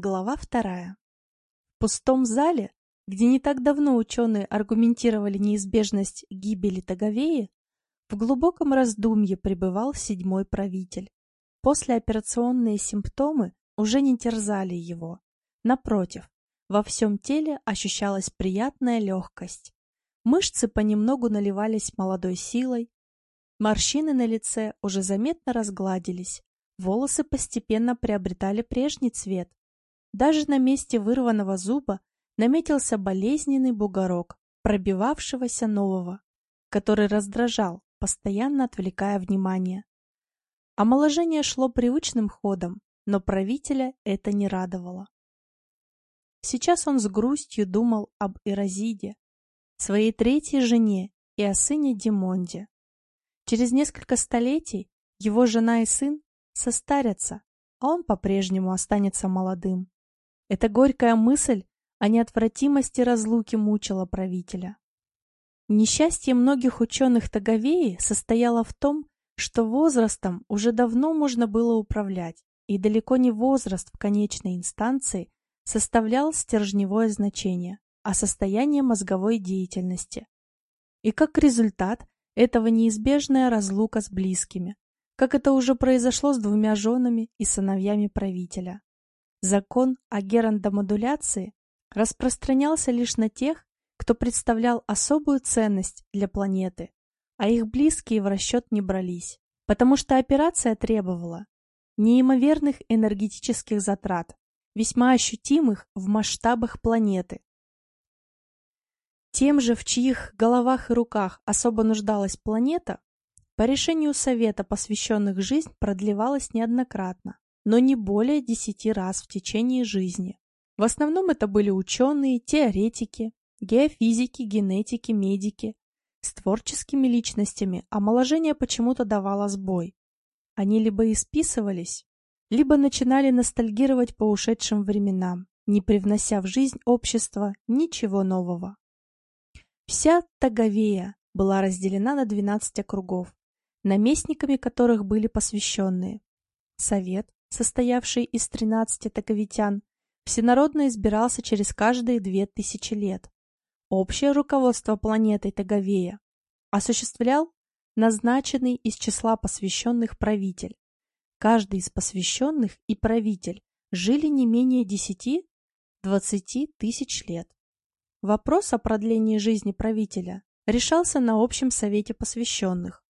Глава вторая. В пустом зале, где не так давно ученые аргументировали неизбежность гибели Таговеи, в глубоком раздумье пребывал седьмой правитель. Послеоперационные симптомы уже не терзали его. Напротив, во всем теле ощущалась приятная легкость. Мышцы понемногу наливались молодой силой, морщины на лице уже заметно разгладились, волосы постепенно приобретали прежний цвет, даже на месте вырванного зуба наметился болезненный бугорок, пробивавшегося нового, который раздражал, постоянно отвлекая внимание. Омоложение шло привычным ходом, но правителя это не радовало. Сейчас он с грустью думал об Иразиде, своей третьей жене и о сыне Димонде. Через несколько столетий его жена и сын состарятся, а он по-прежнему останется молодым. Эта горькая мысль о неотвратимости разлуки мучила правителя. Несчастье многих ученых Таговеи состояло в том, что возрастом уже давно можно было управлять, и далеко не возраст в конечной инстанции составлял стержневое значение, а состояние мозговой деятельности. И как результат этого неизбежная разлука с близкими, как это уже произошло с двумя женами и сыновьями правителя. Закон о герандомодуляции распространялся лишь на тех, кто представлял особую ценность для планеты, а их близкие в расчет не брались, потому что операция требовала неимоверных энергетических затрат, весьма ощутимых в масштабах планеты. Тем же, в чьих головах и руках особо нуждалась планета, по решению Совета посвященных жизнь продлевалась неоднократно но не более десяти раз в течение жизни. В основном это были ученые, теоретики, геофизики, генетики, медики. С творческими личностями омоложение почему-то давало сбой. Они либо исписывались, либо начинали ностальгировать по ушедшим временам, не привнося в жизнь общества ничего нового. Вся Таговея была разделена на 12 округов, наместниками которых были посвященные. Совет, состоявший из 13 таковитян, всенародно избирался через каждые две тысячи лет. Общее руководство планетой Таговея осуществлял назначенный из числа посвященных правитель. Каждый из посвященных и правитель жили не менее 10-20 тысяч лет. Вопрос о продлении жизни правителя решался на общем совете посвященных.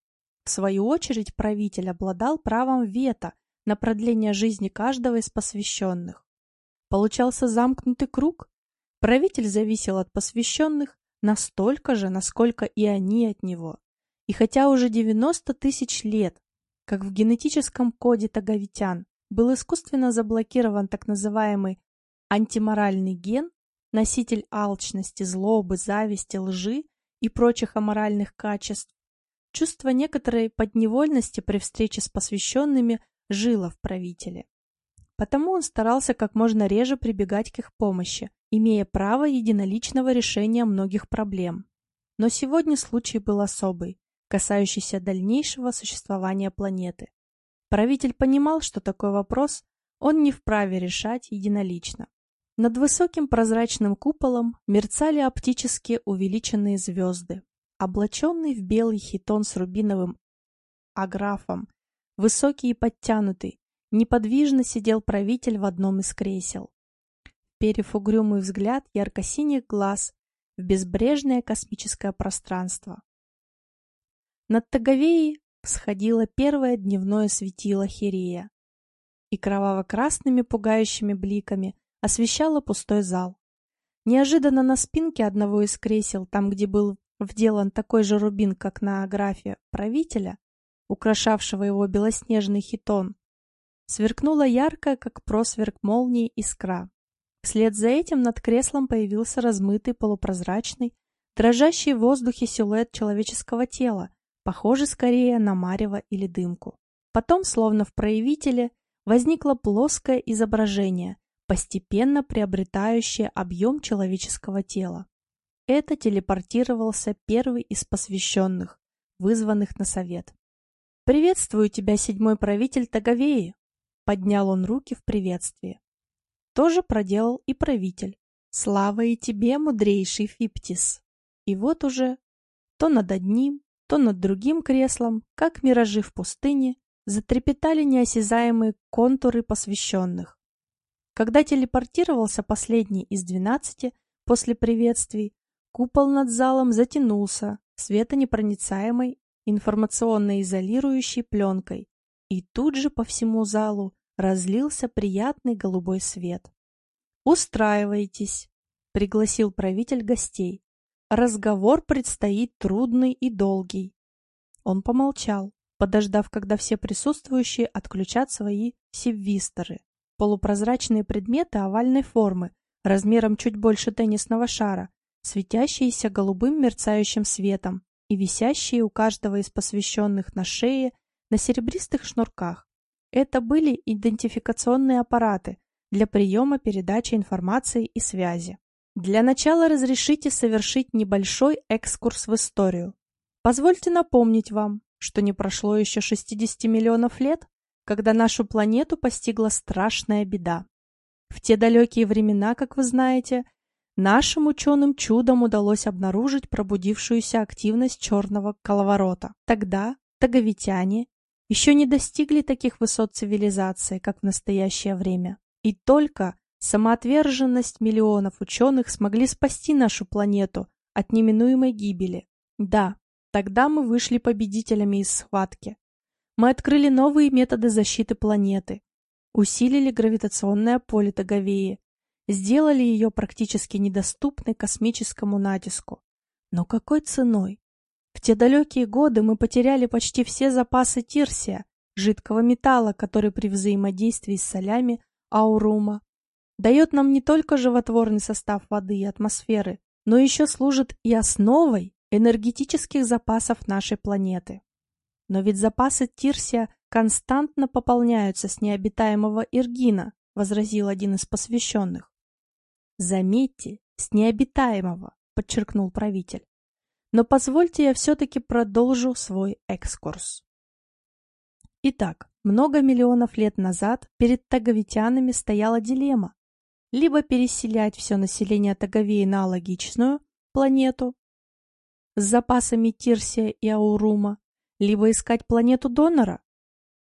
В свою очередь правитель обладал правом вето на продление жизни каждого из посвященных. Получался замкнутый круг. Правитель зависел от посвященных настолько же, насколько и они от него. И хотя уже 90 тысяч лет, как в генетическом коде таговитян, был искусственно заблокирован так называемый антиморальный ген, носитель алчности, злобы, зависти, лжи и прочих аморальных качеств, чувство некоторой подневольности при встрече с посвященными жило в правителе. Потому он старался как можно реже прибегать к их помощи, имея право единоличного решения многих проблем. Но сегодня случай был особый, касающийся дальнейшего существования планеты. Правитель понимал, что такой вопрос он не вправе решать единолично. Над высоким прозрачным куполом мерцали оптически увеличенные звезды. Облаченный в белый хитон с рубиновым аграфом Высокий и подтянутый, неподвижно сидел правитель в одном из кресел. Перев угрюмый взгляд ярко-синих глаз в безбрежное космическое пространство. Над Таговеей всходило первое дневное светило Хирея и кроваво-красными пугающими бликами освещало пустой зал. Неожиданно на спинке одного из кресел, там, где был вделан такой же рубин, как на графе правителя, украшавшего его белоснежный хитон, сверкнула яркая, как просверк молнии, искра. Вслед за этим над креслом появился размытый, полупрозрачный, дрожащий в воздухе силуэт человеческого тела, похожий скорее на марево или дымку. Потом, словно в проявителе, возникло плоское изображение, постепенно приобретающее объем человеческого тела. Это телепортировался первый из посвященных, вызванных на совет. «Приветствую тебя, седьмой правитель Таговеи!» Поднял он руки в приветствии. То же проделал и правитель. Слава и тебе, мудрейший Фиптис. И вот уже то над одним, то над другим креслом, как миражи в пустыне, затрепетали неосязаемые контуры посвященных. Когда телепортировался последний из двенадцати после приветствий, купол над залом затянулся светонепроницаемой информационно-изолирующей пленкой, и тут же по всему залу разлился приятный голубой свет. «Устраивайтесь», — пригласил правитель гостей. «Разговор предстоит трудный и долгий». Он помолчал, подождав, когда все присутствующие отключат свои сибвисторы. Полупрозрачные предметы овальной формы, размером чуть больше теннисного шара, светящиеся голубым мерцающим светом и висящие у каждого из посвященных на шее на серебристых шнурках. Это были идентификационные аппараты для приема передачи информации и связи. Для начала разрешите совершить небольшой экскурс в историю. Позвольте напомнить вам, что не прошло еще 60 миллионов лет, когда нашу планету постигла страшная беда. В те далекие времена, как вы знаете, нашим ученым чудом удалось обнаружить пробудившуюся активность черного коловорота. Тогда таговитяне еще не достигли таких высот цивилизации, как в настоящее время. И только самоотверженность миллионов ученых смогли спасти нашу планету от неминуемой гибели. Да, тогда мы вышли победителями из схватки. Мы открыли новые методы защиты планеты, усилили гравитационное поле Таговеи, сделали ее практически недоступной космическому натиску. Но какой ценой? В те далекие годы мы потеряли почти все запасы тирсия, жидкого металла, который при взаимодействии с солями аурума дает нам не только животворный состав воды и атмосферы, но еще служит и основой энергетических запасов нашей планеты. Но ведь запасы Тирсия константно пополняются с необитаемого Иргина, возразил один из посвященных. Заметьте, с необитаемого, подчеркнул правитель. Но позвольте я все-таки продолжу свой экскурс. Итак, много миллионов лет назад перед таговитянами стояла дилемма. Либо переселять все население Таговеи на логичную планету с запасами Тирсия и Аурума, либо искать планету донора.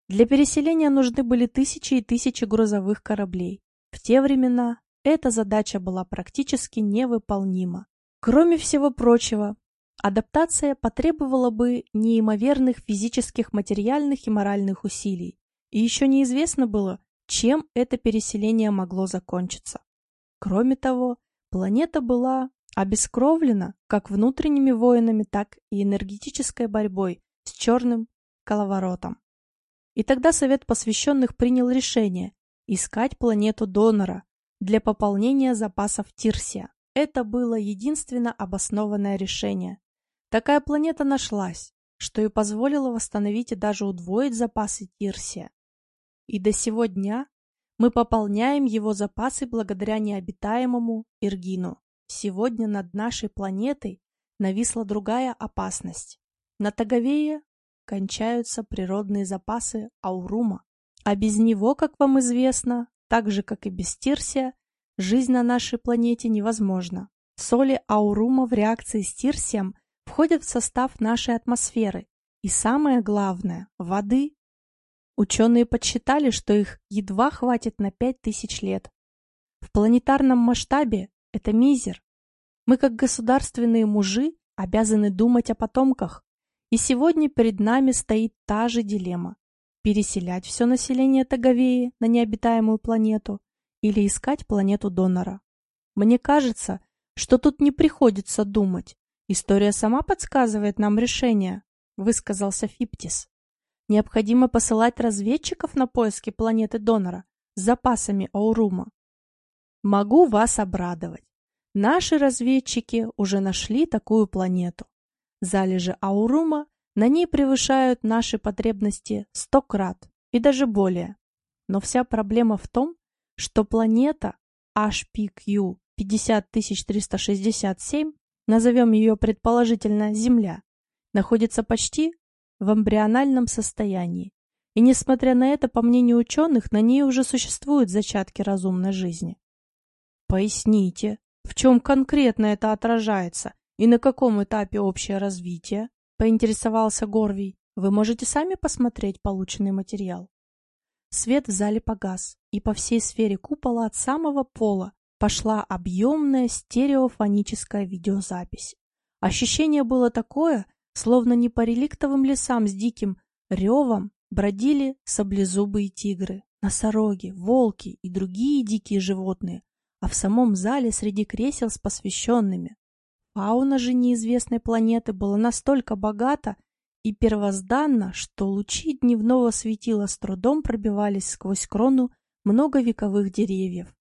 Для переселения нужны были тысячи и тысячи грузовых кораблей. В те времена эта задача была практически невыполнима. Кроме всего прочего, Адаптация потребовала бы неимоверных физических, материальных и моральных усилий, и еще неизвестно было, чем это переселение могло закончиться. Кроме того, планета была обескровлена как внутренними войнами, так и энергетической борьбой с черным коловоротом. И тогда Совет посвященных принял решение искать планету донора для пополнения запасов Тирсия. Это было единственно обоснованное решение, Такая планета нашлась, что и позволило восстановить и даже удвоить запасы Тирсия. И до сего дня мы пополняем его запасы благодаря необитаемому Иргину. Сегодня над нашей планетой нависла другая опасность. На Таговее кончаются природные запасы Аурума, а без него, как вам известно, так же, как и без Тирсия, жизнь на нашей планете невозможна. Соли Аурума в реакции с Тирсием входят в состав нашей атмосферы. И самое главное – воды. Ученые подсчитали, что их едва хватит на 5000 лет. В планетарном масштабе это мизер. Мы, как государственные мужи, обязаны думать о потомках. И сегодня перед нами стоит та же дилемма – переселять все население Таговеи на необитаемую планету или искать планету донора. Мне кажется, что тут не приходится думать, История сама подсказывает нам решение, высказался Фиптис. Необходимо посылать разведчиков на поиски планеты донора с запасами Аурума. Могу вас обрадовать. Наши разведчики уже нашли такую планету. Залежи Аурума на ней превышают наши потребности сто крат и даже более. Но вся проблема в том, что планета HPQ 50367 назовем ее предположительно Земля, находится почти в эмбриональном состоянии. И несмотря на это, по мнению ученых, на ней уже существуют зачатки разумной жизни. Поясните, в чем конкретно это отражается и на каком этапе общее развитие? Поинтересовался Горвий. Вы можете сами посмотреть полученный материал. Свет в зале погас, и по всей сфере купола от самого пола пошла объемная стереофоническая видеозапись. Ощущение было такое, словно не по реликтовым лесам с диким ревом бродили саблезубые тигры, носороги, волки и другие дикие животные, а в самом зале среди кресел с посвященными. Фауна же неизвестной планеты была настолько богата и первозданна, что лучи дневного светила с трудом пробивались сквозь крону многовековых деревьев.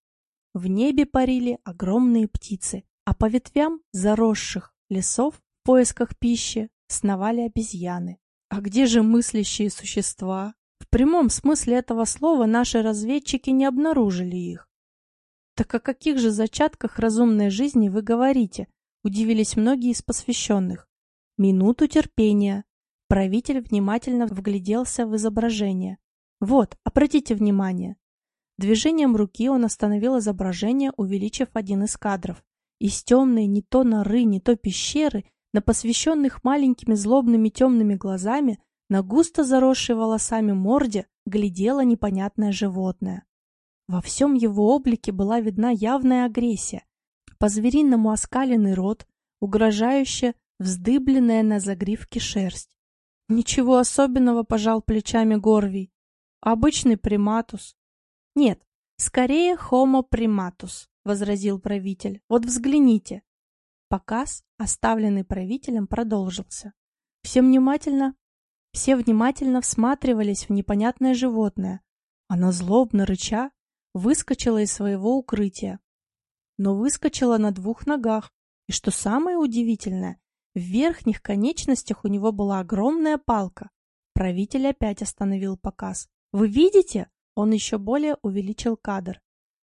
В небе парили огромные птицы, а по ветвям заросших лесов в поисках пищи сновали обезьяны. А где же мыслящие существа? В прямом смысле этого слова наши разведчики не обнаружили их. Так о каких же зачатках разумной жизни вы говорите? Удивились многие из посвященных. Минуту терпения. Правитель внимательно вгляделся в изображение. Вот, обратите внимание. Движением руки он остановил изображение, увеличив один из кадров. Из темной не то норы, не то пещеры, на посвященных маленькими злобными темными глазами, на густо заросшей волосами морде, глядело непонятное животное. Во всем его облике была видна явная агрессия. По-звериному оскаленный рот, угрожающе вздыбленная на загривке шерсть. Ничего особенного, пожал плечами Горвий. Обычный приматус. Нет, скорее homo primatus, возразил правитель. Вот взгляните. Показ, оставленный правителем, продолжился. Все внимательно, все внимательно всматривались в непонятное животное. Оно злобно рыча выскочила из своего укрытия. Но выскочила на двух ногах, и что самое удивительное, в верхних конечностях у него была огромная палка. Правитель опять остановил показ. «Вы видите?» Он еще более увеличил кадр.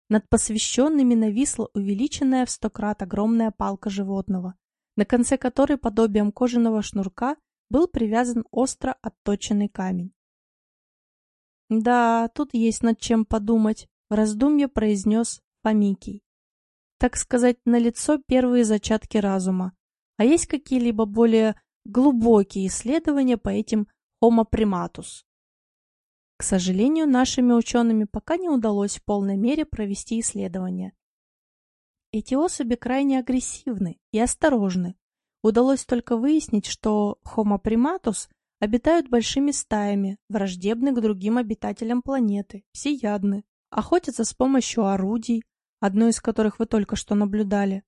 Над посвященными нависла увеличенная в сто крат огромная палка животного, на конце которой подобием кожаного шнурка был привязан остро отточенный камень. «Да, тут есть над чем подумать», в раздумье произнес Фомикий. Так сказать, на лицо первые зачатки разума. А есть какие-либо более глубокие исследования по этим Homo primatus? К сожалению, нашими учеными пока не удалось в полной мере провести исследования. Эти особи крайне агрессивны и осторожны. Удалось только выяснить, что Homo primatus обитают большими стаями, враждебны к другим обитателям планеты, всеядны, охотятся с помощью орудий, одно из которых вы только что наблюдали.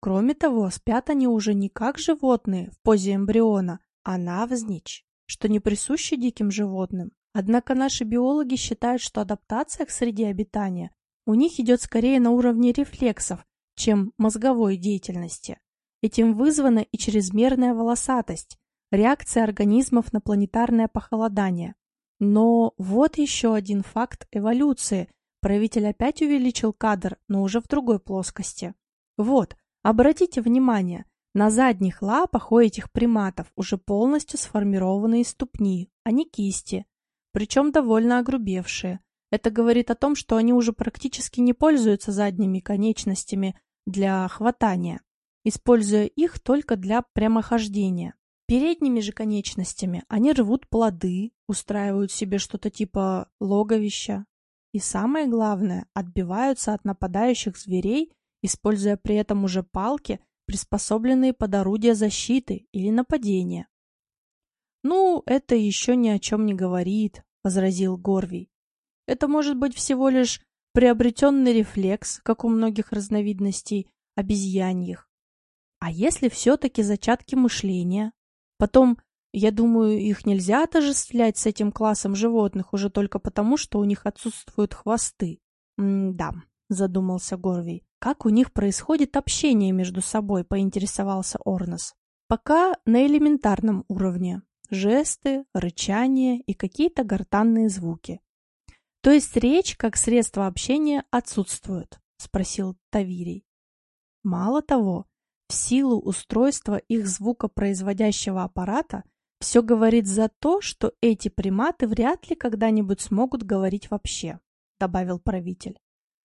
Кроме того, спят они уже не как животные в позе эмбриона, а навзничь, что не присуще диким животным. Однако наши биологи считают, что адаптация к среде обитания у них идет скорее на уровне рефлексов, чем мозговой деятельности. Этим вызвана и чрезмерная волосатость, реакция организмов на планетарное похолодание. Но вот еще один факт эволюции. Правитель опять увеличил кадр, но уже в другой плоскости. Вот, обратите внимание, на задних лапах у этих приматов уже полностью сформированные ступни, а не кисти, причем довольно огрубевшие. Это говорит о том, что они уже практически не пользуются задними конечностями для хватания, используя их только для прямохождения. Передними же конечностями они рвут плоды, устраивают себе что-то типа логовища. И самое главное, отбиваются от нападающих зверей, используя при этом уже палки, приспособленные под орудия защиты или нападения. «Ну, это еще ни о чем не говорит», — возразил Горвий. «Это может быть всего лишь приобретенный рефлекс, как у многих разновидностей обезьяньих. А если все-таки зачатки мышления, Потом, я думаю, их нельзя отождествлять с этим классом животных уже только потому, что у них отсутствуют хвосты. М-да, задумался Горвей. Как у них происходит общение между собой, поинтересовался Орнос. Пока на элементарном уровне. Жесты, рычание и какие-то гортанные звуки. То есть речь как средство общения отсутствует, спросил Тавирий. Мало того, в силу устройства их звукопроизводящего аппарата все говорит за то, что эти приматы вряд ли когда-нибудь смогут говорить вообще, добавил правитель.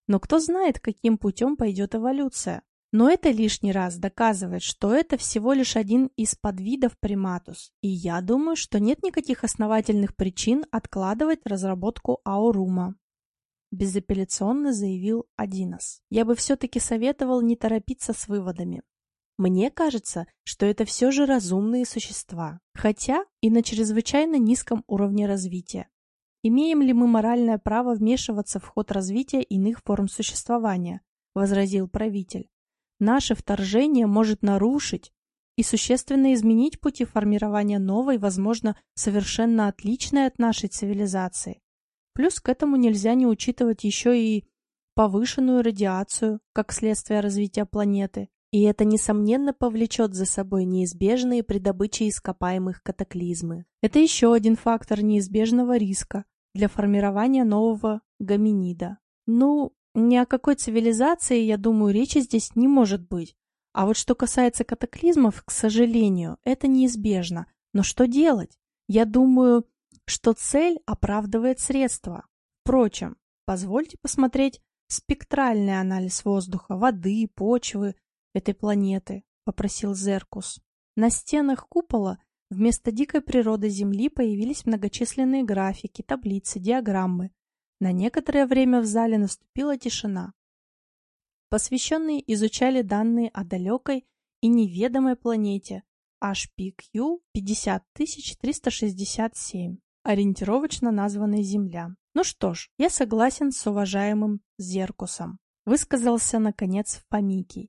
Но кто знает, каким путем пойдет эволюция. Но это лишний раз доказывает, что это всего лишь один из подвидов приматус, и я думаю, что нет никаких основательных причин откладывать разработку аурума. Безапелляционно заявил Адинос. Я бы все-таки советовал не торопиться с выводами. Мне кажется, что это все же разумные существа, хотя и на чрезвычайно низком уровне развития. Имеем ли мы моральное право вмешиваться в ход развития иных форм существования? возразил правитель. Наше вторжение может нарушить и существенно изменить пути формирования новой, возможно, совершенно отличной от нашей цивилизации. Плюс к этому нельзя не учитывать еще и повышенную радиацию, как следствие развития планеты, и это, несомненно, повлечет за собой неизбежные при добыче ископаемых катаклизмы. Это еще один фактор неизбежного риска для формирования нового гоминида. Ну, ни о какой цивилизации, я думаю, речи здесь не может быть. А вот что касается катаклизмов, к сожалению, это неизбежно. Но что делать? Я думаю, что цель оправдывает средства. Впрочем, позвольте посмотреть спектральный анализ воздуха, воды, почвы этой планеты, попросил Зеркус. На стенах купола вместо дикой природы Земли появились многочисленные графики, таблицы, диаграммы, на некоторое время в зале наступила тишина. Посвященные изучали данные о далекой и неведомой планете HPQ 50367, ориентировочно названной Земля. Ну что ж, я согласен с уважаемым Зеркусом, высказался наконец Фомикий.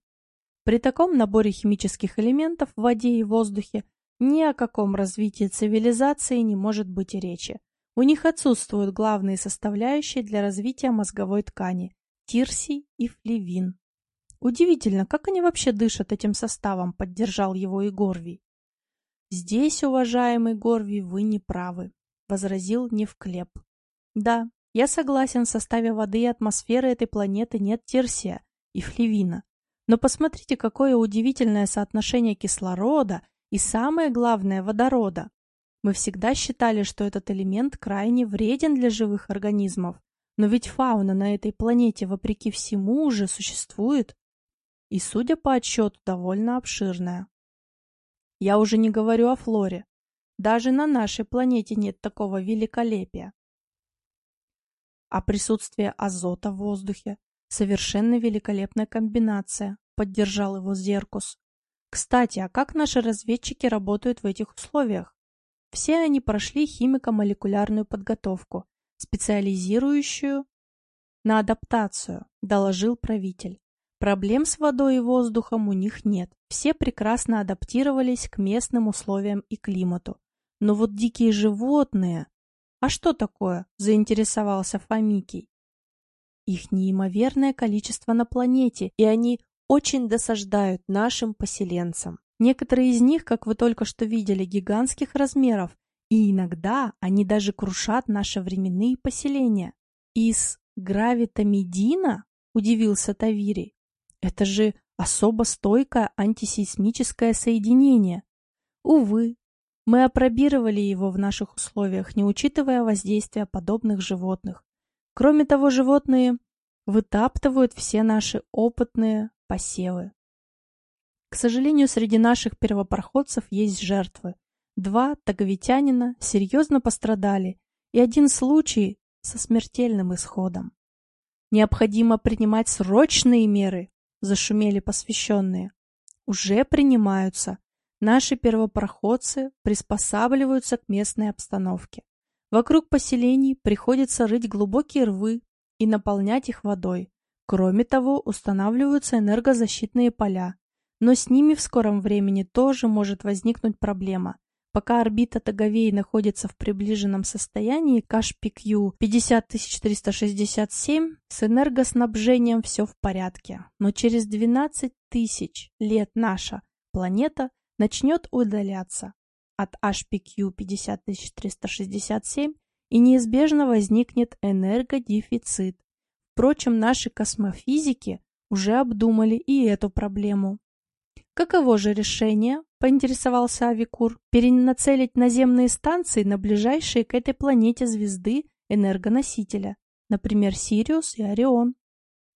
При таком наборе химических элементов в воде и воздухе ни о каком развитии цивилизации не может быть и речи. У них отсутствуют главные составляющие для развития мозговой ткани – тирсий и флевин. Удивительно, как они вообще дышат этим составом, поддержал его и Горвий. Здесь, уважаемый Горвий, вы не правы, возразил Невклеп. Да, я согласен, в составе воды и атмосферы этой планеты нет тирсия и флевина. Но посмотрите, какое удивительное соотношение кислорода и, самое главное, водорода. Мы всегда считали, что этот элемент крайне вреден для живых организмов, но ведь фауна на этой планете, вопреки всему, уже существует. И, судя по отчету, довольно обширная. Я уже не говорю о флоре. Даже на нашей планете нет такого великолепия. А присутствие азота в воздухе – совершенно великолепная комбинация, поддержал его Зеркус. Кстати, а как наши разведчики работают в этих условиях? Все они прошли химико-молекулярную подготовку, специализирующую на адаптацию, доложил правитель. Проблем с водой и воздухом у них нет. Все прекрасно адаптировались к местным условиям и климату. Но вот дикие животные... А что такое? Заинтересовался Фомикий. Их неимоверное количество на планете, и они очень досаждают нашим поселенцам. Некоторые из них, как вы только что видели, гигантских размеров, и иногда они даже крушат наши временные поселения. Из гравитамидина? Удивился Тавири. Это же особо стойкое антисейсмическое соединение. Увы, мы опробировали его в наших условиях, не учитывая воздействия подобных животных. Кроме того, животные вытаптывают все наши опытные посевы. К сожалению, среди наших первопроходцев есть жертвы. Два таговитянина серьезно пострадали, и один случай со смертельным исходом. Необходимо принимать срочные меры, зашумели посвященные. Уже принимаются. Наши первопроходцы приспосабливаются к местной обстановке. Вокруг поселений приходится рыть глубокие рвы и наполнять их водой. Кроме того, устанавливаются энергозащитные поля, но с ними в скором времени тоже может возникнуть проблема. Пока орбита Таговей находится в приближенном состоянии к HPQ 50367, с энергоснабжением все в порядке. Но через 12 тысяч лет наша планета начнет удаляться от HPQ 50367 и неизбежно возникнет энергодефицит. Впрочем, наши космофизики уже обдумали и эту проблему. Каково же решение, поинтересовался Авикур, перенацелить наземные станции на ближайшие к этой планете звезды энергоносителя, например, Сириус и Орион?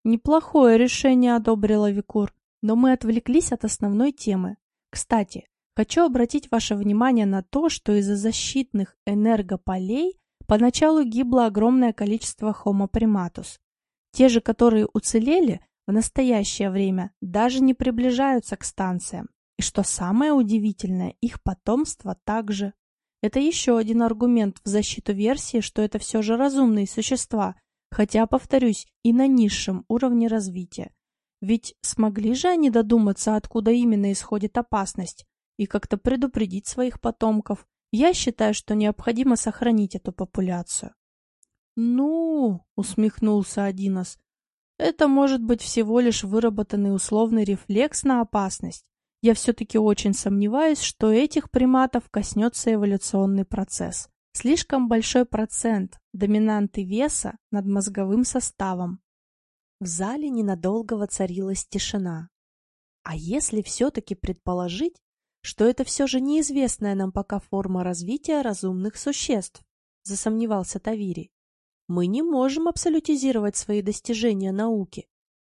Неплохое решение одобрила Викур, но мы отвлеклись от основной темы. Кстати, хочу обратить ваше внимание на то, что из-за защитных энергополей поначалу гибло огромное количество Homo primatus. Те же, которые уцелели, в настоящее время даже не приближаются к станциям. И что самое удивительное, их потомство также. Это еще один аргумент в защиту версии, что это все же разумные существа, хотя, повторюсь, и на низшем уровне развития. Ведь смогли же они додуматься, откуда именно исходит опасность, и как-то предупредить своих потомков. Я считаю, что необходимо сохранить эту популяцию. «Ну, — усмехнулся Адинос, — это может быть всего лишь выработанный условный рефлекс на опасность. Я все-таки очень сомневаюсь, что этих приматов коснется эволюционный процесс. Слишком большой процент доминанты веса над мозговым составом. В зале ненадолго воцарилась тишина. А если все-таки предположить, что это все же неизвестная нам пока форма развития разумных существ, засомневался Тавири. Мы не можем абсолютизировать свои достижения науки.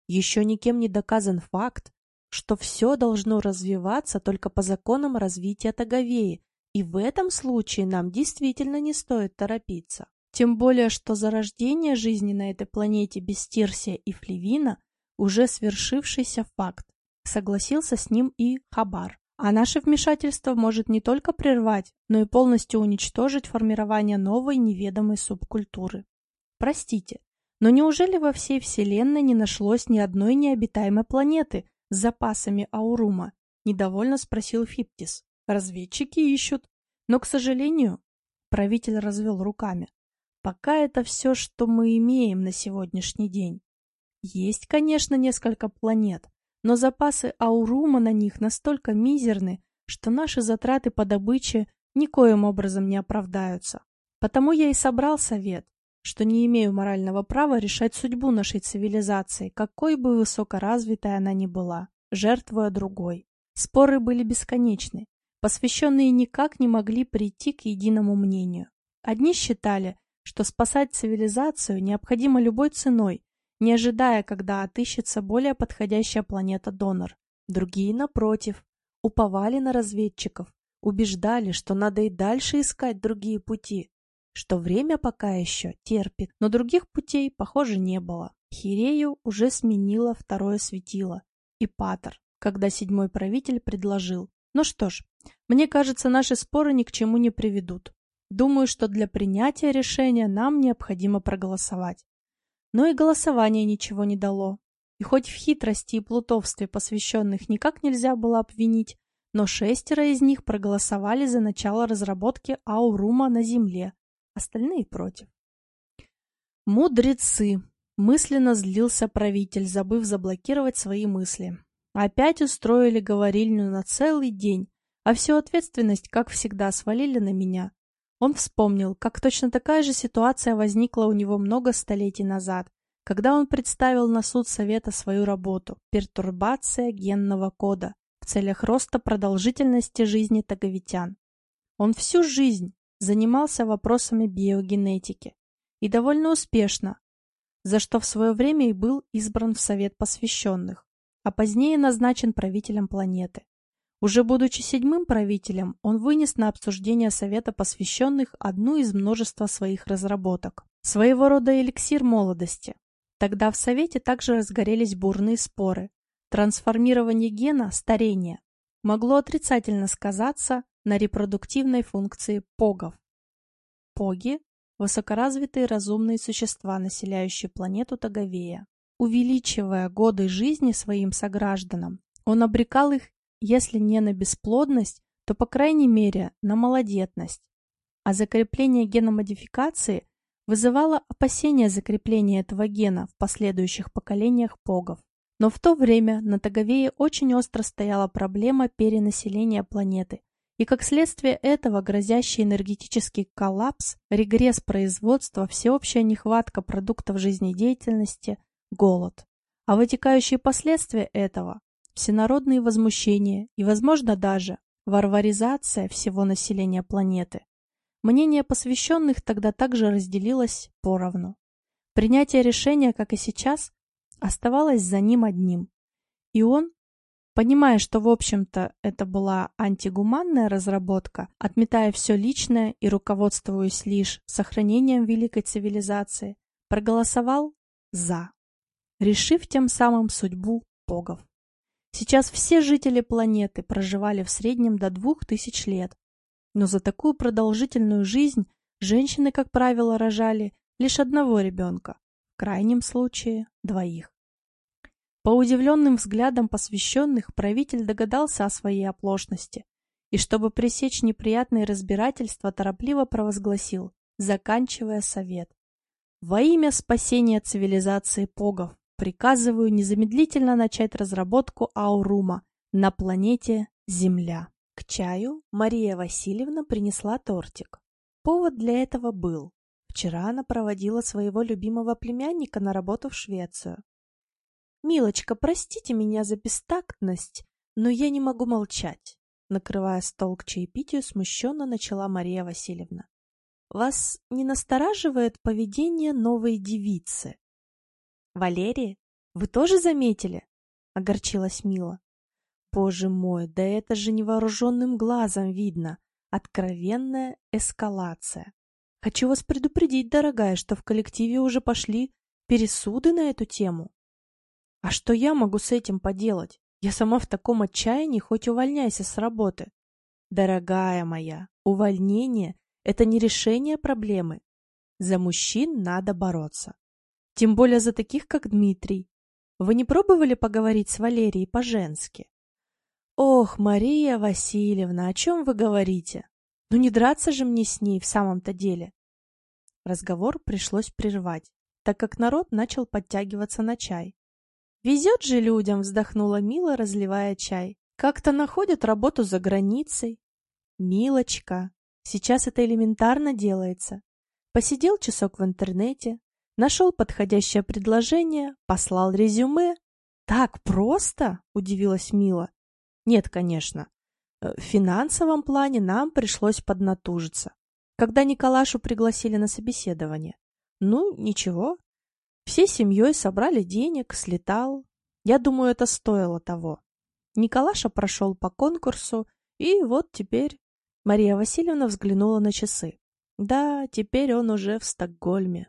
Еще никем не доказан факт, что все должно развиваться только по законам развития Таговеи, и в этом случае нам действительно не стоит торопиться. Тем более, что зарождение жизни на этой планете без Тирсия и Флевина уже свершившийся факт. Согласился с ним и Хабар. А наше вмешательство может не только прервать, но и полностью уничтожить формирование новой неведомой субкультуры. Простите, но неужели во всей Вселенной не нашлось ни одной необитаемой планеты с запасами Аурума? Недовольно спросил Фиптис. Разведчики ищут. Но, к сожалению, правитель развел руками. Пока это все, что мы имеем на сегодняшний день. Есть, конечно, несколько планет, но запасы Аурума на них настолько мизерны, что наши затраты по добыче никоим образом не оправдаются. Потому я и собрал совет, что не имею морального права решать судьбу нашей цивилизации, какой бы высокоразвитой она ни была, жертвуя другой. Споры были бесконечны. Посвященные никак не могли прийти к единому мнению. Одни считали, что спасать цивилизацию необходимо любой ценой, не ожидая, когда отыщется более подходящая планета-донор. Другие, напротив, уповали на разведчиков, убеждали, что надо и дальше искать другие пути, что время пока еще терпит, но других путей, похоже, не было. Хирею уже сменила второе светило, и Патер, когда седьмой правитель предложил. Ну что ж, мне кажется, наши споры ни к чему не приведут. Думаю, что для принятия решения нам необходимо проголосовать. Но и голосование ничего не дало. И хоть в хитрости и плутовстве посвященных никак нельзя было обвинить, но шестеро из них проголосовали за начало разработки Аурума на Земле, остальные против. Мудрецы! Мысленно злился правитель, забыв заблокировать свои мысли. Опять устроили говорильню на целый день, а всю ответственность, как всегда, свалили на меня. Он вспомнил, как точно такая же ситуация возникла у него много столетий назад, когда он представил на суд Совета свою работу «Пертурбация генного кода» в целях роста продолжительности жизни таговитян. Он всю жизнь занимался вопросами биогенетики и довольно успешно, за что в свое время и был избран в Совет посвященных, а позднее назначен правителем планеты. Уже будучи седьмым правителем, он вынес на обсуждение Совета посвященных одну из множества своих разработок. Своего рода эликсир молодости. Тогда в Совете также разгорелись бурные споры. Трансформирование гена, старение, могло отрицательно сказаться на репродуктивной функции погов. Поги – высокоразвитые разумные существа, населяющие планету Таговея. Увеличивая годы жизни своим согражданам, он обрекал их если не на бесплодность, то, по крайней мере, на малодетность. А закрепление гена модификации вызывало опасения закрепления этого гена в последующих поколениях погов. Но в то время на Таговее очень остро стояла проблема перенаселения планеты, и как следствие этого грозящий энергетический коллапс, регресс производства, всеобщая нехватка продуктов жизнедеятельности, голод. А вытекающие последствия этого всенародные возмущения и, возможно, даже варваризация всего населения планеты. Мнение посвященных тогда также разделилось поровну. Принятие решения, как и сейчас, оставалось за ним одним. И он, понимая, что, в общем-то, это была антигуманная разработка, отметая все личное и руководствуясь лишь сохранением великой цивилизации, проголосовал «за», решив тем самым судьбу богов. Сейчас все жители планеты проживали в среднем до двух тысяч лет, но за такую продолжительную жизнь женщины, как правило, рожали лишь одного ребенка, в крайнем случае двоих. По удивленным взглядам посвященных правитель догадался о своей оплошности и, чтобы пресечь неприятные разбирательства, торопливо провозгласил, заканчивая совет. Во имя спасения цивилизации Погов приказываю незамедлительно начать разработку Аурума на планете Земля. К чаю Мария Васильевна принесла тортик. Повод для этого был. Вчера она проводила своего любимого племянника на работу в Швецию. «Милочка, простите меня за бестактность, но я не могу молчать», накрывая стол к чаепитию, смущенно начала Мария Васильевна. «Вас не настораживает поведение новой девицы?» «Валерия, вы тоже заметили?» — огорчилась Мила. «Боже мой, да это же невооруженным глазом видно. Откровенная эскалация. Хочу вас предупредить, дорогая, что в коллективе уже пошли пересуды на эту тему. А что я могу с этим поделать? Я сама в таком отчаянии, хоть увольняйся с работы. Дорогая моя, увольнение – это не решение проблемы. За мужчин надо бороться. Тем более за таких, как Дмитрий. Вы не пробовали поговорить с Валерией по-женски? Ох, Мария Васильевна, о чем вы говорите? Ну не драться же мне с ней в самом-то деле. Разговор пришлось прервать, так как народ начал подтягиваться на чай. Везет же людям, вздохнула Мила, разливая чай. Как-то находят работу за границей. Милочка, сейчас это элементарно делается. Посидел часок в интернете, нашел подходящее предложение, послал резюме. Так просто? Удивилась Мила. Нет, конечно. Э, в финансовом плане нам пришлось поднатужиться. Когда Николашу пригласили на собеседование. Ну, ничего, все семьей собрали денег, слетал. Я думаю, это стоило того. Николаша прошел по конкурсу, и вот теперь... Мария Васильевна взглянула на часы. Да, теперь он уже в Стокгольме.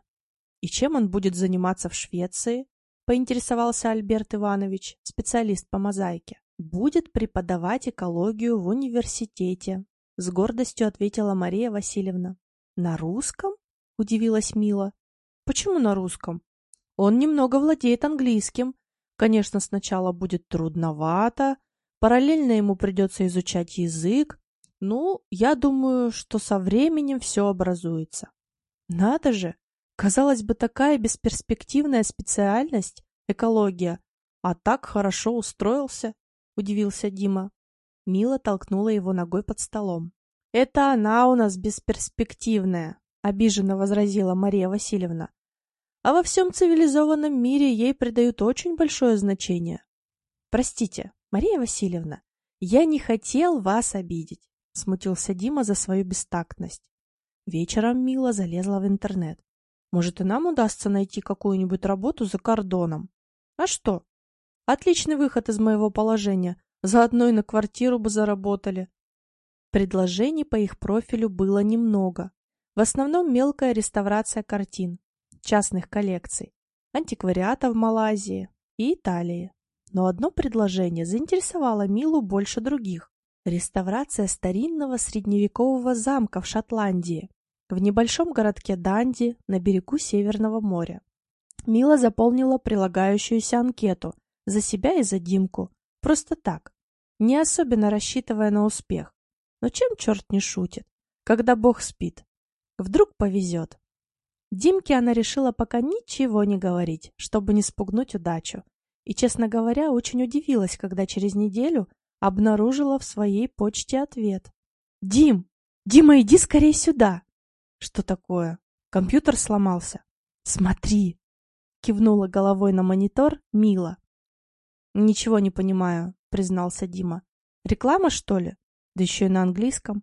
И чем он будет заниматься в Швеции? Поинтересовался Альберт Иванович, специалист по мозаике. Будет преподавать экологию в университете, с гордостью ответила Мария Васильевна. На русском? Удивилась Мила. Почему на русском? Он немного владеет английским. Конечно, сначала будет трудновато, параллельно ему придется изучать язык. Ну, я думаю, что со временем все образуется. Надо же! Казалось бы, такая бесперспективная специальность — экология. А так хорошо устроился, — удивился Дима. Мила толкнула его ногой под столом. «Это она у нас бесперспективная», — обиженно возразила Мария Васильевна а во всем цивилизованном мире ей придают очень большое значение. Простите, Мария Васильевна, я не хотел вас обидеть, смутился Дима за свою бестактность. Вечером Мила залезла в интернет. Может, и нам удастся найти какую-нибудь работу за кордоном. А что? Отличный выход из моего положения. Заодно и на квартиру бы заработали. Предложений по их профилю было немного. В основном мелкая реставрация картин, частных коллекций, антиквариата в Малайзии и Италии. Но одно предложение заинтересовало Милу больше других. Реставрация старинного средневекового замка в Шотландии, в небольшом городке Данди на берегу Северного моря. Мила заполнила прилагающуюся анкету за себя и за Димку. Просто так, не особенно рассчитывая на успех. Но чем черт не шутит, когда Бог спит? Вдруг повезет. Димке она решила пока ничего не говорить, чтобы не спугнуть удачу. И, честно говоря, очень удивилась, когда через неделю обнаружила в своей почте ответ. «Дим! Дима, иди скорее сюда!» «Что такое? Компьютер сломался?» «Смотри!» — кивнула головой на монитор Мила. «Ничего не понимаю», — признался Дима. «Реклама, что ли? Да еще и на английском».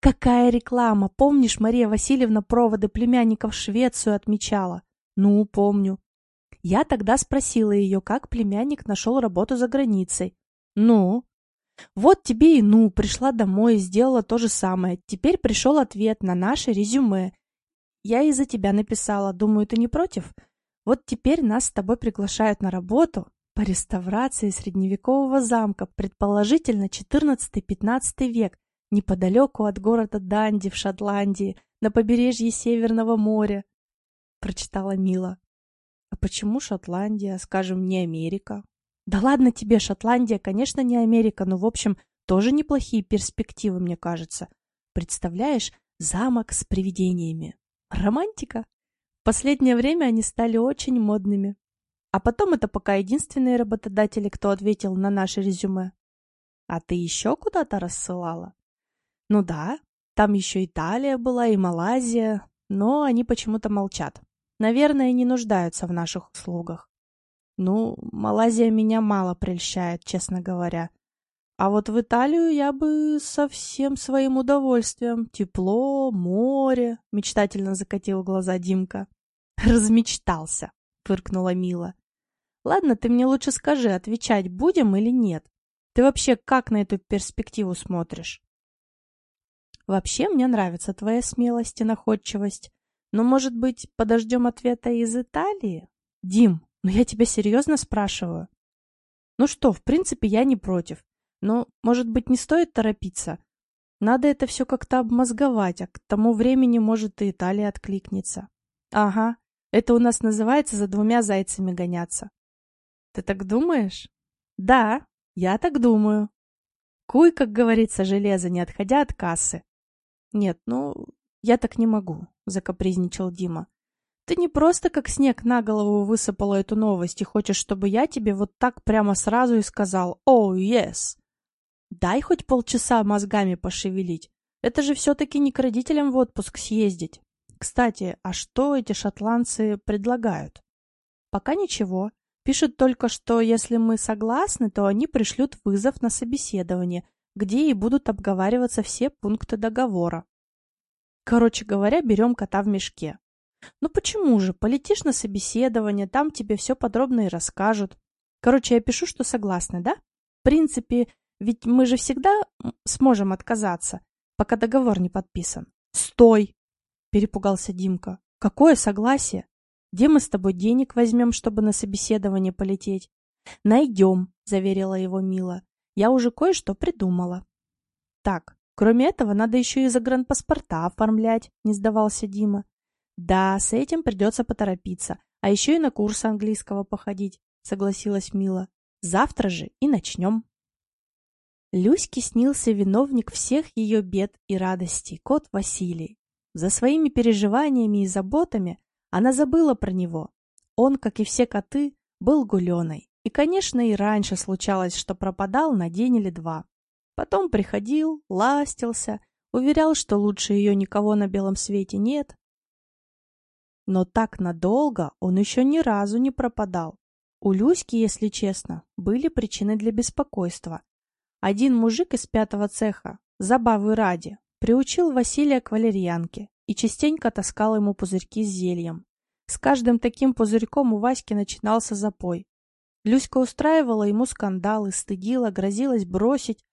Какая реклама? Помнишь, Мария Васильевна проводы племянников в Швецию отмечала? Ну, помню. Я тогда спросила ее, как племянник нашел работу за границей. Ну? Вот тебе и ну, пришла домой и сделала то же самое. Теперь пришел ответ на наше резюме. Я из-за тебя написала, думаю, ты не против? Вот теперь нас с тобой приглашают на работу по реставрации средневекового замка, предположительно 14-15 век, неподалеку от города Данди в Шотландии, на побережье Северного моря. Прочитала Мила. А почему Шотландия, скажем, не Америка? Да ладно тебе, Шотландия, конечно, не Америка, но, в общем, тоже неплохие перспективы, мне кажется. Представляешь, замок с привидениями. Романтика. В последнее время они стали очень модными. А потом это пока единственные работодатели, кто ответил на наше резюме. А ты еще куда-то рассылала? Ну да, там еще Италия была и Малайзия, но они почему-то молчат. Наверное, не нуждаются в наших услугах. Ну, Малайзия меня мало прельщает, честно говоря. А вот в Италию я бы со всем своим удовольствием. Тепло, море, мечтательно закатил глаза Димка. Размечтался, фыркнула Мила. Ладно, ты мне лучше скажи, отвечать будем или нет? Ты вообще как на эту перспективу смотришь? Вообще мне нравится твоя смелость и находчивость. Но, может быть, подождем ответа из Италии? Дим, ну я тебя серьезно спрашиваю. Ну что, в принципе, я не против. Но, может быть, не стоит торопиться? Надо это все как-то обмозговать, а к тому времени, может, и Италия откликнется. Ага, это у нас называется за двумя зайцами гоняться. Ты так думаешь? Да, я так думаю. Куй, как говорится, железо, не отходя от кассы. Нет, ну, я так не могу, закапризничал Дима. Ты не просто как снег на голову высыпала эту новость и хочешь, чтобы я тебе вот так прямо сразу и сказал «О, oh, yes». Дай хоть полчаса мозгами пошевелить. Это же все-таки не к родителям в отпуск съездить. Кстати, а что эти шотландцы предлагают? Пока ничего. Пишут только, что если мы согласны, то они пришлют вызов на собеседование, где и будут обговариваться все пункты договора. Короче говоря, берем кота в мешке. Ну почему же? Полетишь на собеседование, там тебе все подробно и расскажут. Короче, я пишу, что согласны, да? В принципе, ведь мы же всегда сможем отказаться, пока договор не подписан. Стой! Перепугался Димка. Какое согласие? Где мы с тобой денег возьмем, чтобы на собеседование полететь? Найдем, заверила его Мила. Я уже кое-что придумала. Так, кроме этого, надо еще и загранпаспорта оформлять, не сдавался Дима. Да, с этим придется поторопиться, а еще и на курсы английского походить, согласилась Мила. Завтра же и начнем. Люське снился виновник всех ее бед и радостей, кот Василий. За своими переживаниями и заботами она забыла про него. Он, как и все коты, был гуленой. И, конечно, и раньше случалось, что пропадал на день или два. Потом приходил, ластился, уверял, что лучше ее никого на белом свете нет. Но так надолго он еще ни разу не пропадал. У Люськи, если честно, были причины для беспокойства. Один мужик из пятого цеха, забавы ради, приучил Василия к валерьянке и частенько таскал ему пузырьки с зельем. С каждым таким пузырьком у Васьки начинался запой. Люська устраивала ему скандалы, стыдила, грозилась бросить.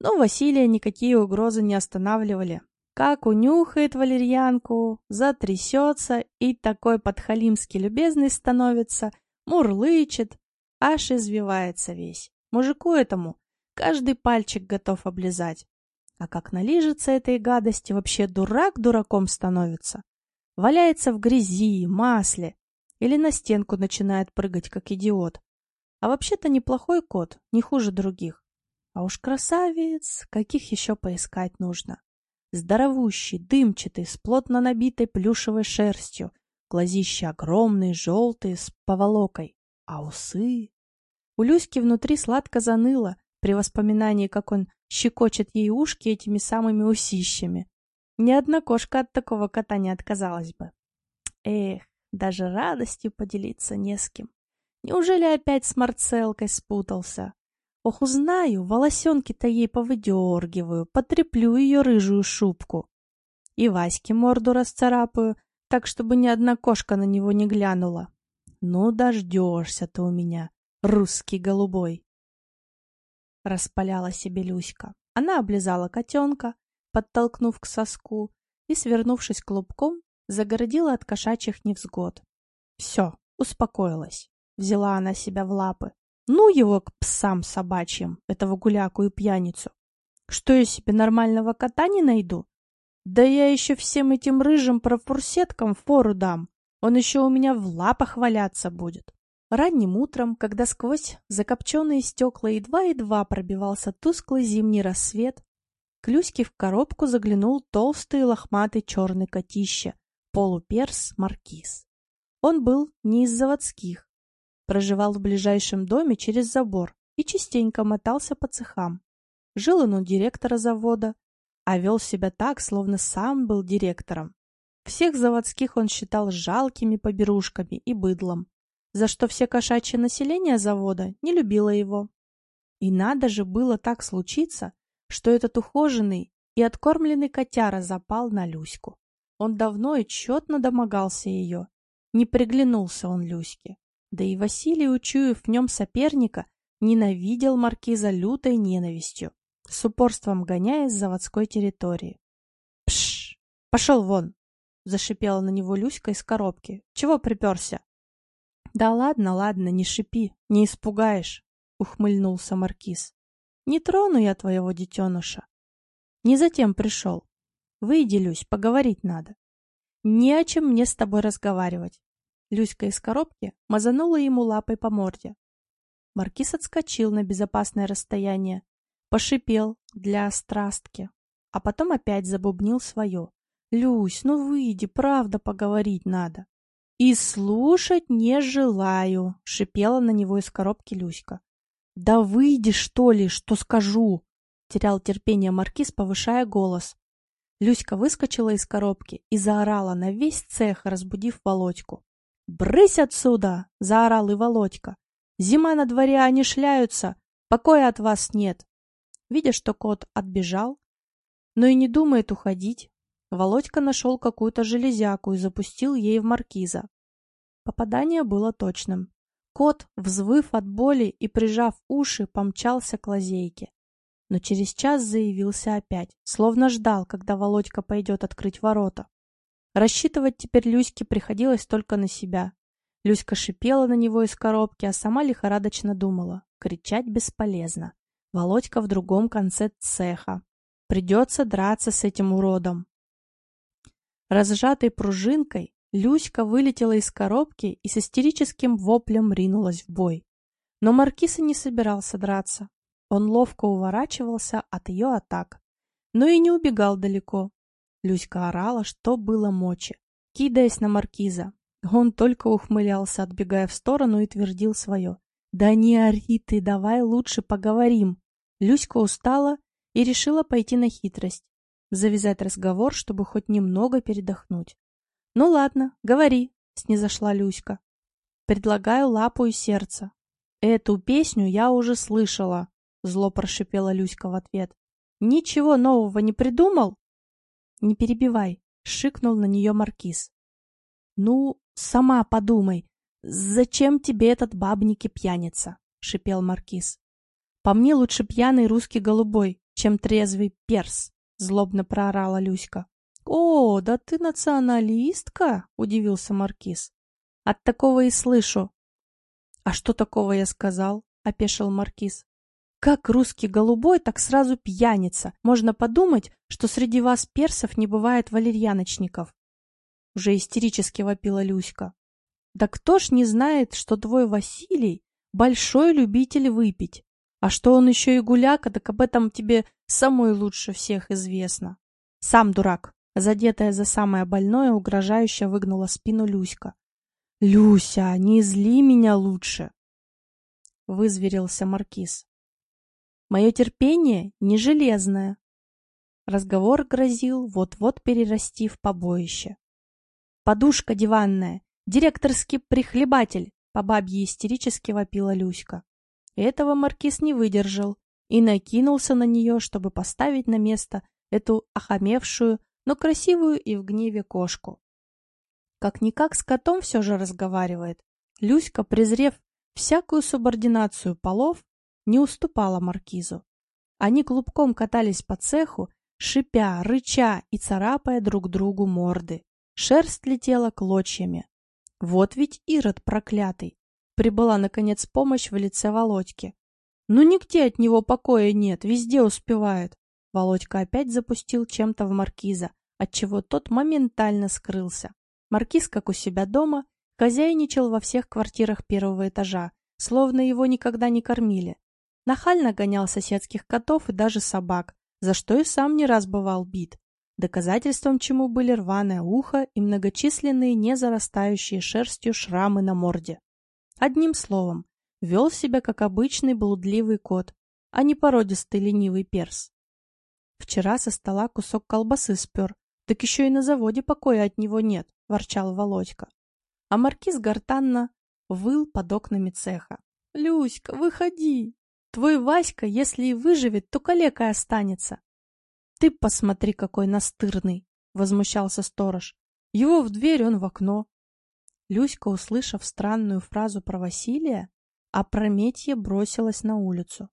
Но Василия никакие угрозы не останавливали. Как унюхает валерьянку, затрясется и такой подхалимски любезный становится, мурлычет, аж извивается весь. Мужику этому каждый пальчик готов облизать. А как налижется этой гадости, вообще дурак дураком становится. Валяется в грязи, масле или на стенку начинает прыгать, как идиот. А вообще-то неплохой кот, не хуже других. А уж красавец, каких еще поискать нужно. Здоровущий, дымчатый, с плотно набитой плюшевой шерстью, глазища огромные, желтые, с поволокой, а усы... У Люськи внутри сладко заныло при воспоминании, как он щекочет ей ушки этими самыми усищами. Ни одна кошка от такого кота не отказалась бы. Эх, даже радостью поделиться не с кем. Неужели опять с Марцелкой спутался? Ох, узнаю, волосенки-то ей повыдергиваю, потреплю ее рыжую шубку. И Ваське морду расцарапаю, так, чтобы ни одна кошка на него не глянула. Ну, дождешься ты у меня, русский голубой. Распаляла себе Люська. Она облизала котенка, подтолкнув к соску, и, свернувшись клубком, загородила от кошачьих невзгод. Все, успокоилась. Взяла она себя в лапы. Ну его к псам собачьим, этого гуляку и пьяницу. Что я себе нормального кота не найду? Да я еще всем этим рыжим профурсеткам фору дам. Он еще у меня в лапах валяться будет. Ранним утром, когда сквозь закопченные стекла едва-едва пробивался тусклый зимний рассвет, к Люське в коробку заглянул толстый лохматый черный котище, полуперс маркиз. Он был не из заводских, проживал в ближайшем доме через забор и частенько мотался по цехам. Жил он у директора завода, а вел себя так, словно сам был директором. Всех заводских он считал жалкими поберушками и быдлом, за что все кошачье население завода не любило его. И надо же было так случиться, что этот ухоженный и откормленный котяра запал на Люську. Он давно и тщетно домогался ее. Не приглянулся он Люське. Да и Василий, учуяв в нем соперника, ненавидел маркиза лютой ненавистью с упорством гоняя с заводской территории. «Пш! Пошел вон!» — зашипела на него Люська из коробки. «Чего приперся?» «Да ладно, ладно, не шипи, не испугаешь!» — ухмыльнулся Маркиз. «Не трону я твоего детеныша. Не затем пришел. Выйди, Люсь, поговорить надо. Не о чем мне с тобой разговаривать». Люська из коробки мазанула ему лапой по морде. Маркиз отскочил на безопасное расстояние, Пошипел для страстки, а потом опять забубнил свое. «Люсь, ну выйди, правда поговорить надо». «И слушать не желаю», — шипела на него из коробки Люська. «Да выйди, что ли, что скажу!» — терял терпение маркиз, повышая голос. Люська выскочила из коробки и заорала на весь цех, разбудив Володьку. «Брысь отсюда!» — заорал и Володька. «Зима на дворе, они шляются. Покоя от вас нет. Видя, что кот отбежал, но и не думает уходить, Володька нашел какую-то железяку и запустил ей в маркиза. Попадание было точным. Кот, взвыв от боли и прижав уши, помчался к лазейке. Но через час заявился опять, словно ждал, когда Володька пойдет открыть ворота. Рассчитывать теперь Люське приходилось только на себя. Люська шипела на него из коробки, а сама лихорадочно думала. Кричать бесполезно. Володька в другом конце цеха. Придется драться с этим уродом. Разжатой пружинкой Люська вылетела из коробки и с истерическим воплем ринулась в бой. Но Маркиз и не собирался драться. Он ловко уворачивался от ее атак, но и не убегал далеко. Люська орала, что было мочи, кидаясь на Маркиза. Он только ухмылялся, отбегая в сторону, и твердил свое. «Да не ори ты, давай лучше поговорим!» Люська устала и решила пойти на хитрость, завязать разговор, чтобы хоть немного передохнуть. «Ну ладно, говори», — снизошла Люська. «Предлагаю лапу и сердце». «Эту песню я уже слышала», — зло прошипела Люська в ответ. «Ничего нового не придумал?» «Не перебивай», — шикнул на нее Маркиз. «Ну, сама подумай, зачем тебе этот бабник и пьяница?» — шипел Маркиз. По мне лучше пьяный русский голубой, чем трезвый перс, злобно проорала Люська. О, да ты националистка, удивился маркиз. От такого и слышу. А что такого я сказал? опешил маркиз. Как русский голубой, так сразу пьяница. Можно подумать, что среди вас персов не бывает валерьяночников. Уже истерически вопила Люська. Да кто ж не знает, что твой Василий большой любитель выпить. А что он еще и гуляка, так об этом тебе самой лучше всех известно. Сам дурак. Задетая за самое больное, угрожающе выгнула спину Люська. «Люся, не зли меня лучше!» Вызверился Маркиз. «Мое терпение не железное». Разговор грозил вот-вот перерасти в побоище. «Подушка диванная! Директорский прихлебатель!» По бабье истерически вопила Люська. Этого маркиз не выдержал и накинулся на нее, чтобы поставить на место эту охамевшую, но красивую и в гневе кошку. Как-никак с котом все же разговаривает. Люська, презрев всякую субординацию полов, не уступала маркизу. Они клубком катались по цеху, шипя, рыча и царапая друг другу морды. Шерсть летела клочьями. Вот ведь Ирод проклятый. Прибыла, наконец, помощь в лице Володьки. Ну нигде от него покоя нет, везде успевает. Володька опять запустил чем-то в маркиза, отчего тот моментально скрылся. Маркиз, как у себя дома, хозяйничал во всех квартирах первого этажа, словно его никогда не кормили. Нахально гонял соседских котов и даже собак, за что и сам не раз бывал бит. Доказательством чему были рваное ухо и многочисленные не зарастающие шерстью шрамы на морде. Одним словом, вел себя как обычный блудливый кот, а не породистый ленивый перс. Вчера со стола кусок колбасы спер, так еще и на заводе покоя от него нет, ворчал Володька. А маркиз гортанно выл под окнами цеха. «Люська, выходи! Твой Васька, если и выживет, то калекой останется!» «Ты посмотри, какой настырный!» — возмущался сторож. «Его в дверь, он в окно!» Люська, услышав странную фразу про Василия, опрометье бросилась на улицу.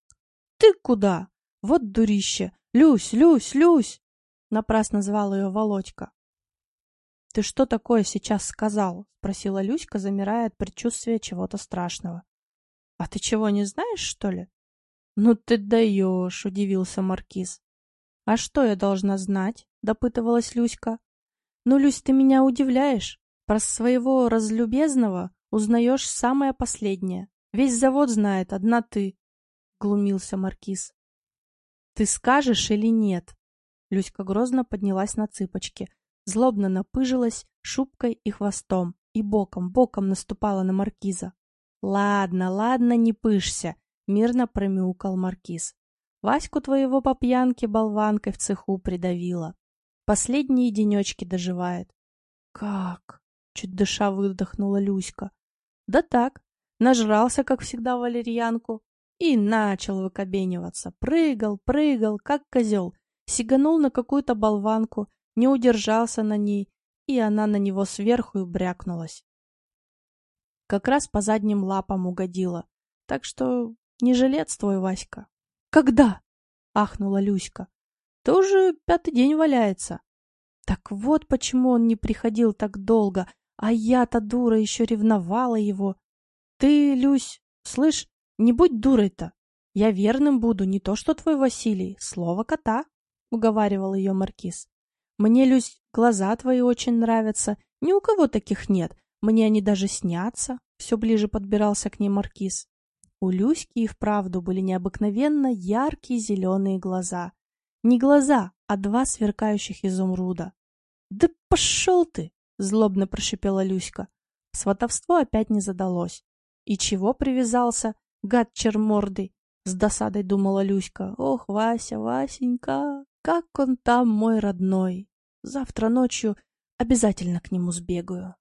«Ты куда? Вот дурище! Люсь, Люсь, Люсь!» Напрасно звал ее Володька. «Ты что такое сейчас сказал?» — спросила Люська, замирая от предчувствия чего-то страшного. «А ты чего, не знаешь, что ли?» «Ну ты даешь!» — удивился Маркиз. «А что я должна знать?» — допытывалась Люська. «Ну, Люсь, ты меня удивляешь. Про своего разлюбезного узнаешь самое последнее. Весь завод знает, одна ты!» — глумился Маркиз. «Ты скажешь или нет?» Люська грозно поднялась на цыпочки, злобно напыжилась шубкой и хвостом и боком, боком наступала на маркиза. «Ладно, ладно, не пышься», — мирно промяукал маркиз. «Ваську твоего по пьянке болванкой в цеху придавила. Последние денечки доживает». «Как?» — чуть дыша выдохнула Люська. «Да так, нажрался, как всегда, валерьянку, и начал выкобениваться. Прыгал, прыгал, как козел, сиганул на какую-то болванку, не удержался на ней, и она на него сверху и брякнулась. Как раз по задним лапам угодила. Так что не жилец твой, Васька. Когда? ахнула Люська. Тоже пятый день валяется. Так вот почему он не приходил так долго, а я-то дура еще ревновала его. Ты, Люсь, слышь, не будь дурой-то. Я верным буду, не то что твой Василий, слово кота, уговаривал ее маркиз. Мне, Люсь, глаза твои очень нравятся. Ни у кого таких нет. Мне они даже снятся. Все ближе подбирался к ней маркиз. У Люськи и вправду были необыкновенно яркие зеленые глаза. Не глаза, а два сверкающих изумруда. «Да пошел ты!» — злобно прошипела Люська. Сватовство опять не задалось. И чего привязался, гад чермордый? С досадой думала Люська. Ох, Вася, Васенька, как он там, мой родной. Завтра ночью обязательно к нему сбегаю.